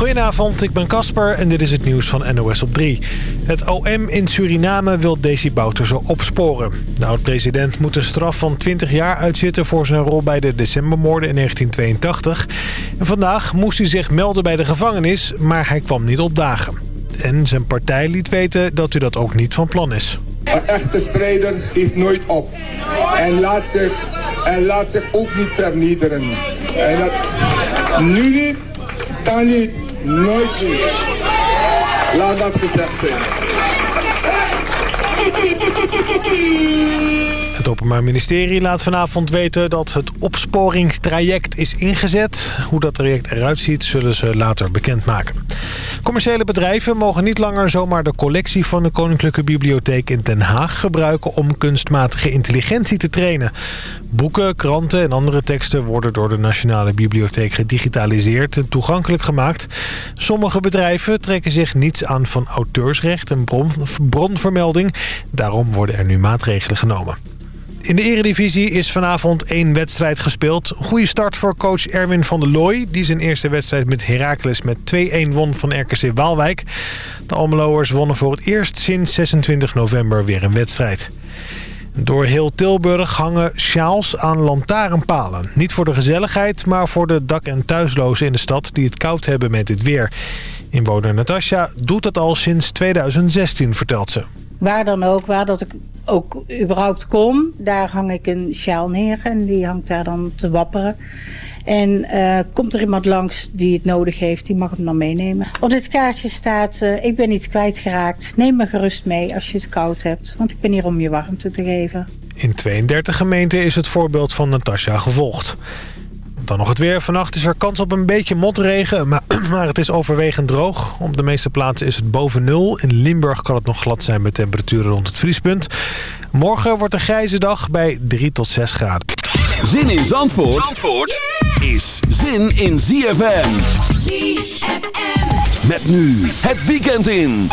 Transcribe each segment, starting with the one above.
Goedenavond, ik ben Casper en dit is het nieuws van NOS op 3. Het OM in Suriname wil Desi Bouterse opsporen. De oud-president moet een straf van 20 jaar uitzitten... voor zijn rol bij de decembermoorden in 1982. En vandaag moest hij zich melden bij de gevangenis, maar hij kwam niet opdagen. En zijn partij liet weten dat u dat ook niet van plan is. Een echte strijder geeft nooit op. En laat zich, en laat zich ook niet vernederen. En dat, nu niet, dan niet, nooit niet. Laat dat gezegd zijn. Het Openbaar Ministerie laat vanavond weten dat het opsporingstraject is ingezet. Hoe dat traject eruit ziet zullen ze later bekendmaken. Commerciële bedrijven mogen niet langer zomaar de collectie van de Koninklijke Bibliotheek in Den Haag gebruiken om kunstmatige intelligentie te trainen. Boeken, kranten en andere teksten worden door de Nationale Bibliotheek gedigitaliseerd en toegankelijk gemaakt. Sommige bedrijven trekken zich niets aan van auteursrecht en bron, bronvermelding. Daarom worden er nu maatregelen genomen. In de eredivisie is vanavond één wedstrijd gespeeld. Goede start voor coach Erwin van der Looy... die zijn eerste wedstrijd met Heracles met 2-1 won van RKC Waalwijk. De Almeloers wonnen voor het eerst sinds 26 november weer een wedstrijd. Door heel Tilburg hangen sjaals aan lantaarnpalen. Niet voor de gezelligheid, maar voor de dak- en thuislozen in de stad... die het koud hebben met dit weer. Inwoner Natasja doet dat al sinds 2016, vertelt ze. Waar dan ook, waar dat ik ook überhaupt kom, daar hang ik een sjaal neer en die hangt daar dan te wapperen. En uh, komt er iemand langs die het nodig heeft, die mag hem dan meenemen. Op dit kaartje staat, uh, ik ben iets kwijtgeraakt. Neem me gerust mee als je het koud hebt, want ik ben hier om je warmte te geven. In 32 gemeenten is het voorbeeld van Natasja gevolgd. Dan nog het weer. Vannacht is er kans op een beetje motregen, maar, maar het is overwegend droog. Op de meeste plaatsen is het boven nul. In Limburg kan het nog glad zijn met temperaturen rond het vriespunt. Morgen wordt een grijze dag bij 3 tot 6 graden. Zin in Zandvoort, Zandvoort is zin in ZFM. ZFM. Met nu het weekend in.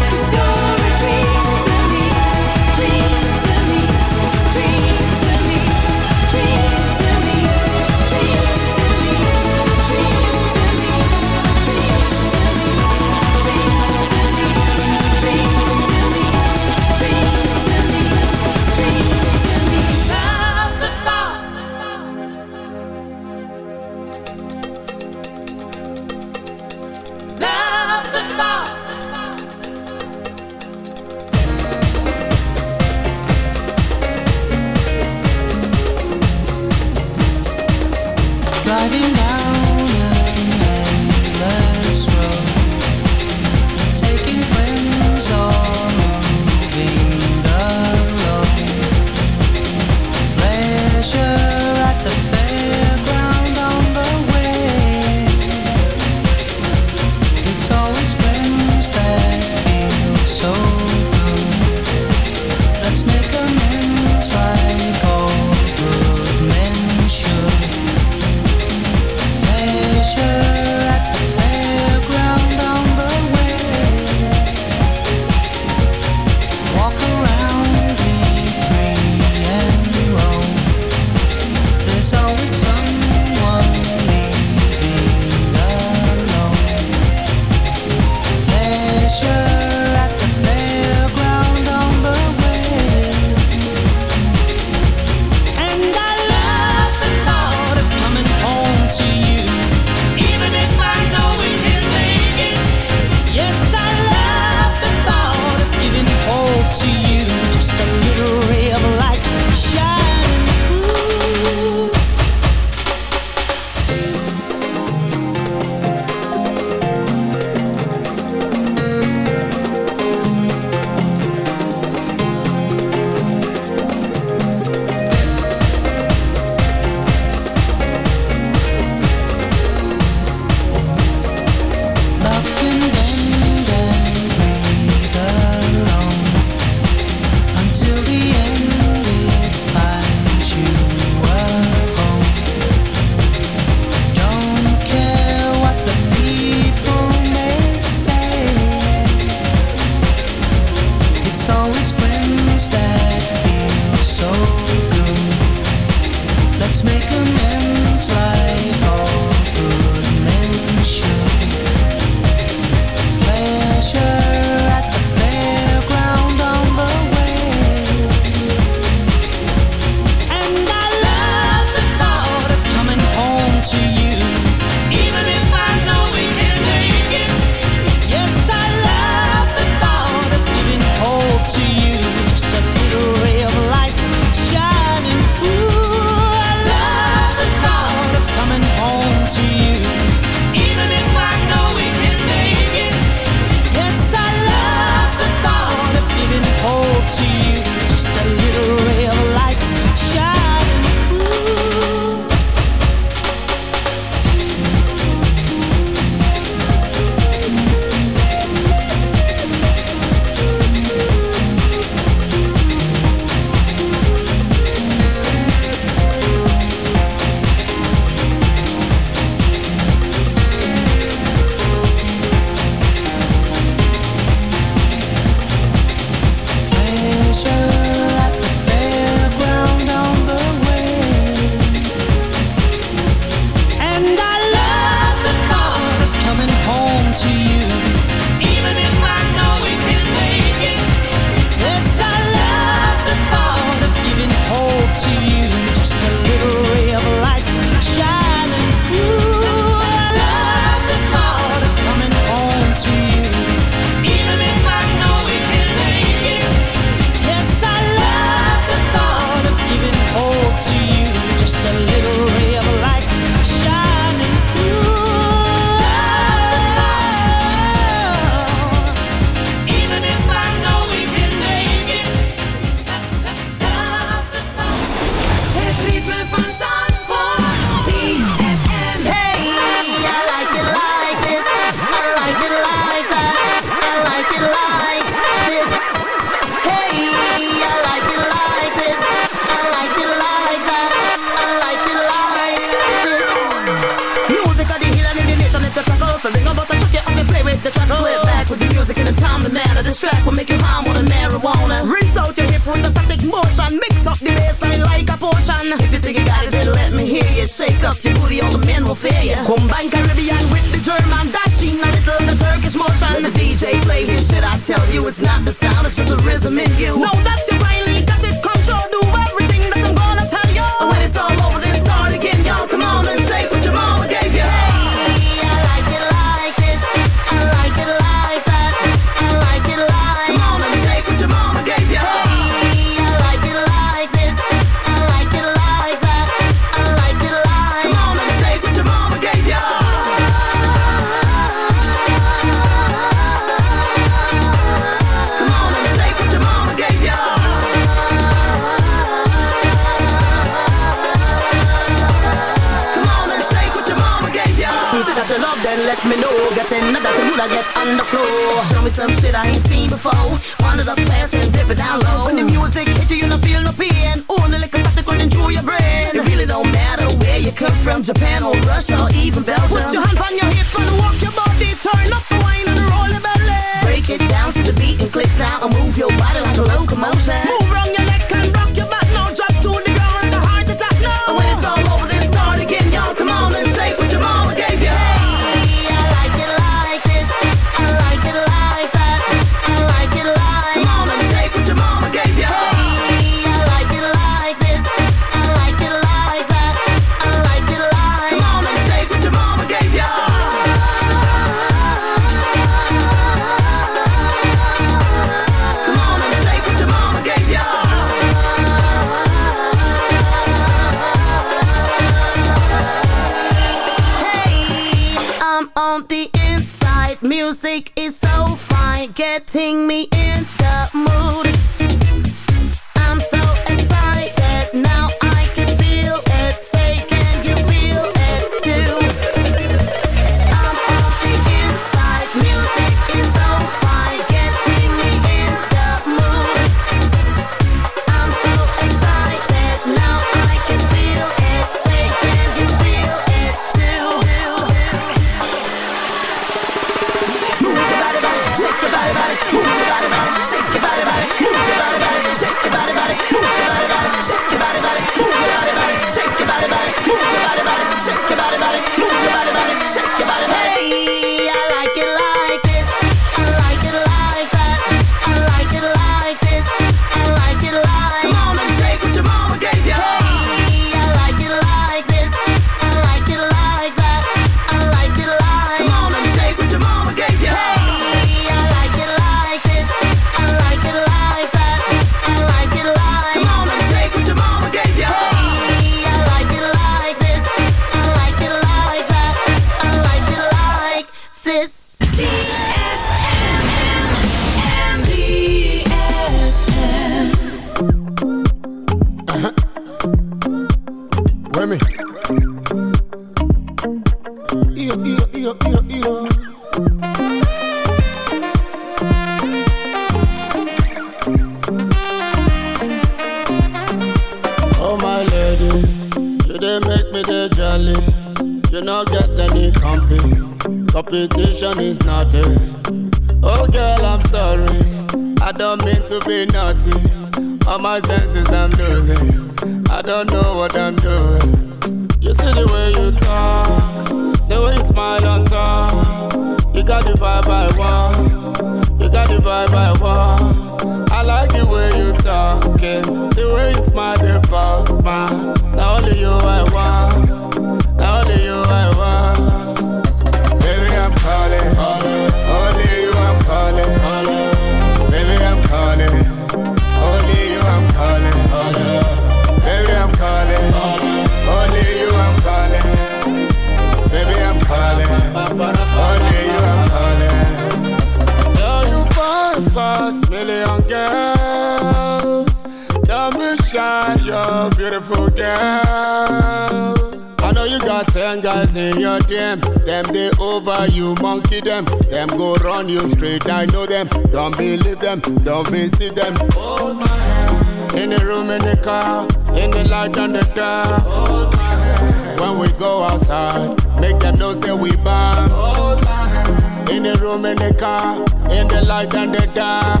Hand. In the light and the dark.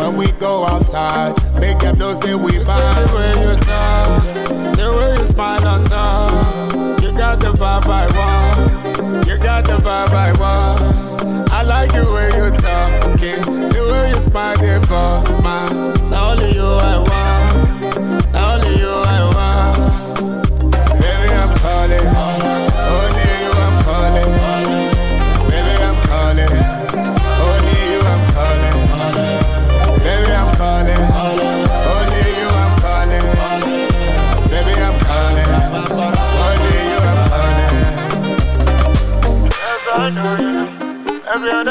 When we go outside, make them know say we bomb. The way you talk, the way you smile on top, you got the vibe I want. You got the vibe I want. I like the way you talking, the way you smile, the smile. Not only you I want, not only you I want. Baby, I'm calling.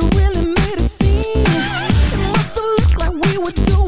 you really made a scene. It must have looked like we were doing.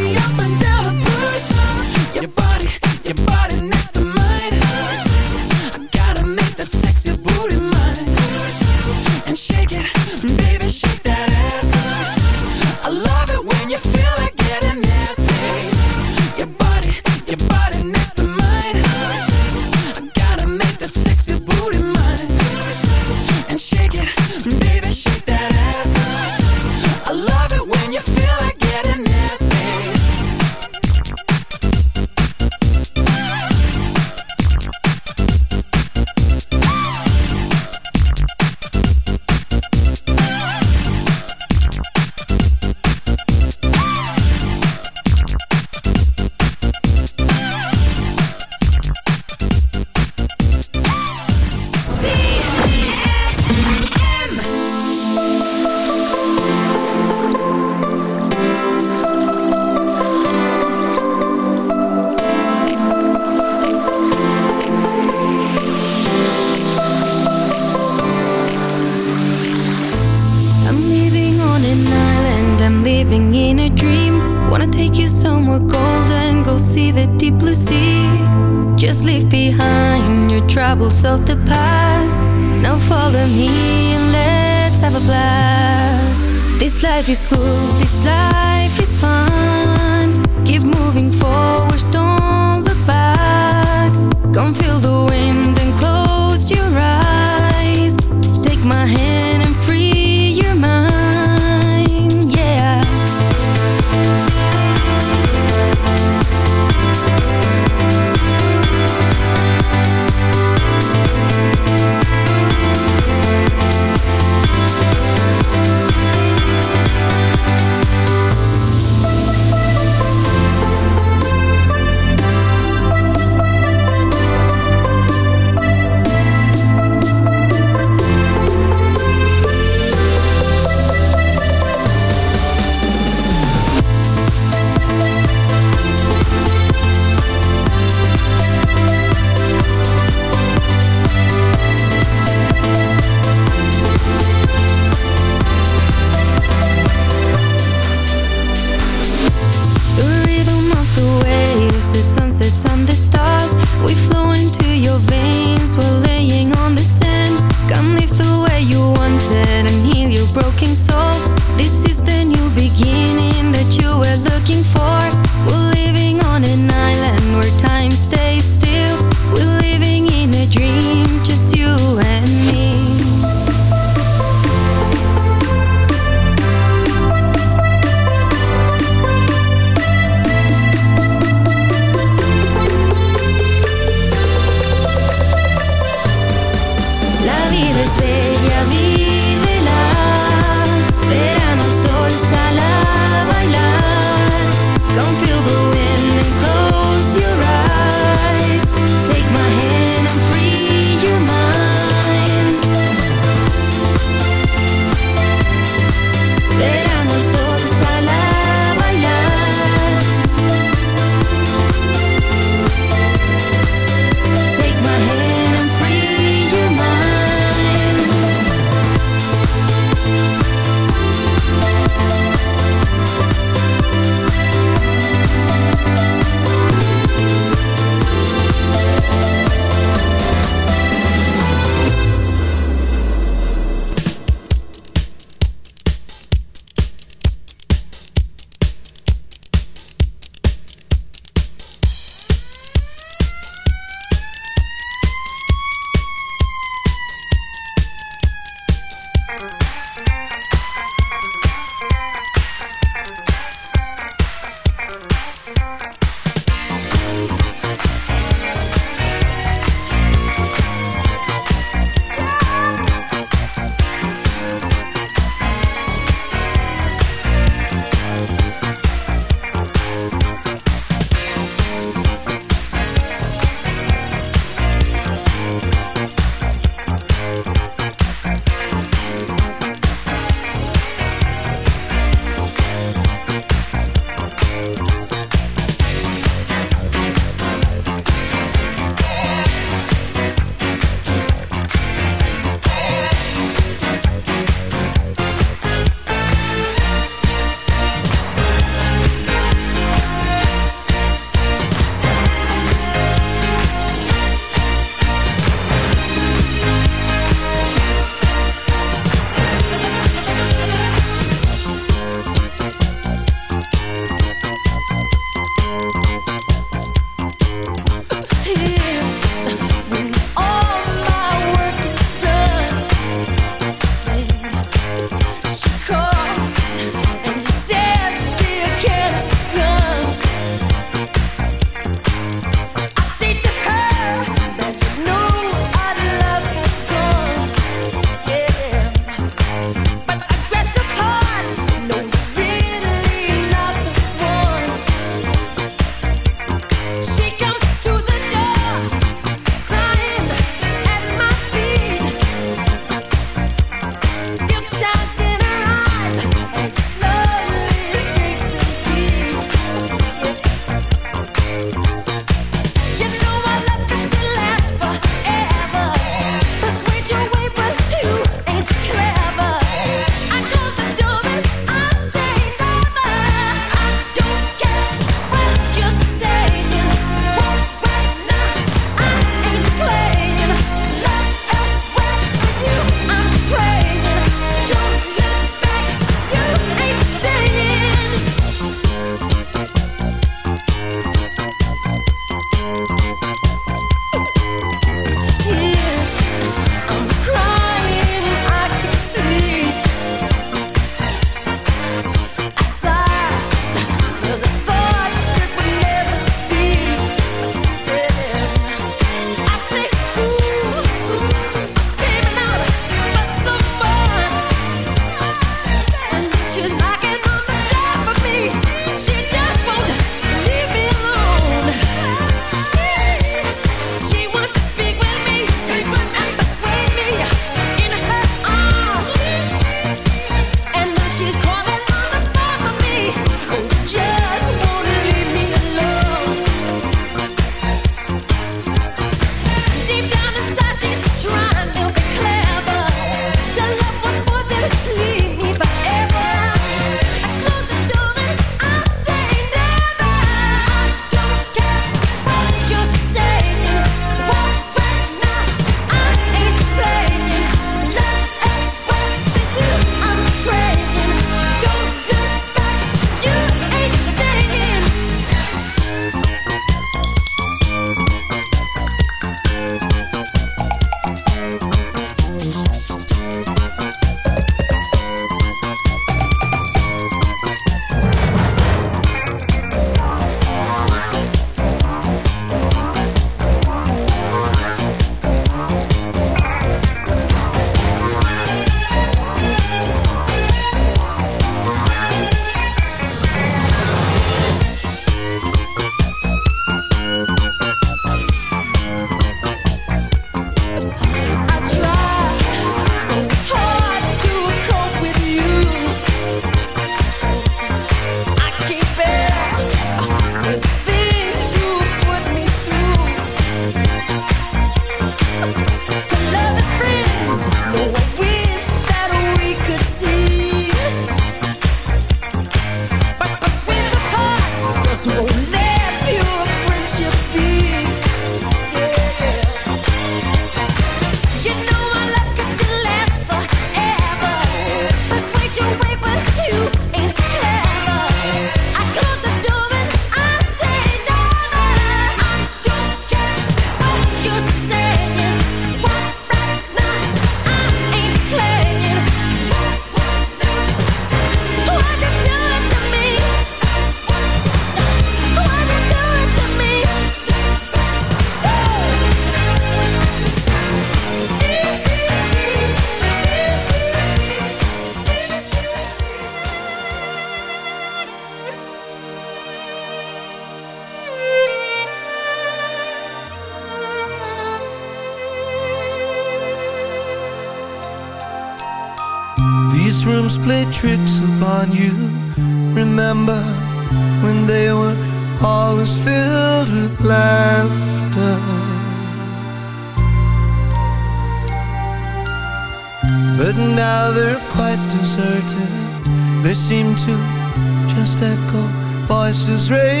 is raise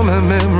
from her memory.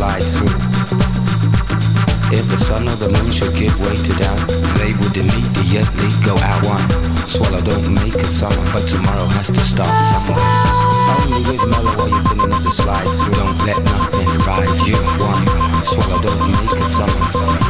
through. If the sun or the moon should give way to doubt, they would immediately go out one. Swallow don't make a summer, but tomorrow has to start somewhere. Only with mellow are you feeling at the slide through. Don't let nothing ride you one. Swallow don't make a summer.